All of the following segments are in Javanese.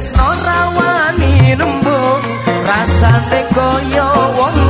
tresno rawani lembung rasane kaya wong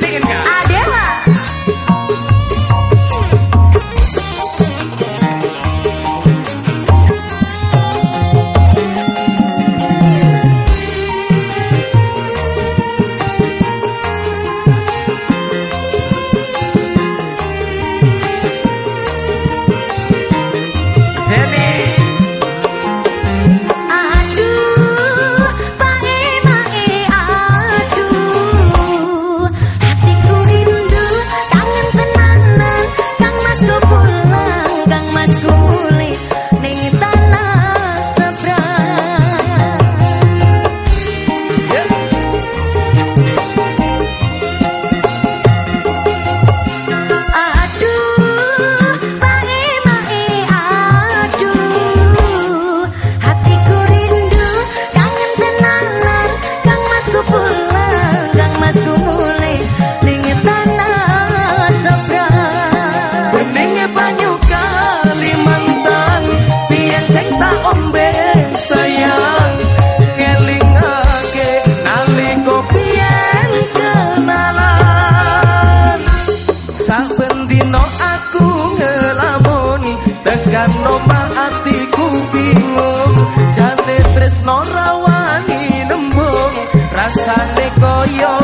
That mas yo